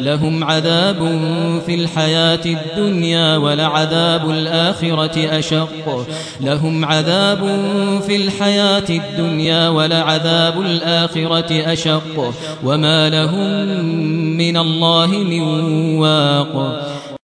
لهم عذاب في الحياة الدنيا ولعذاب الآخرة أشق. لهم عذاب في الحياة الدنيا ولعذاب الآخرة أشق. وما لهم من الله من واق.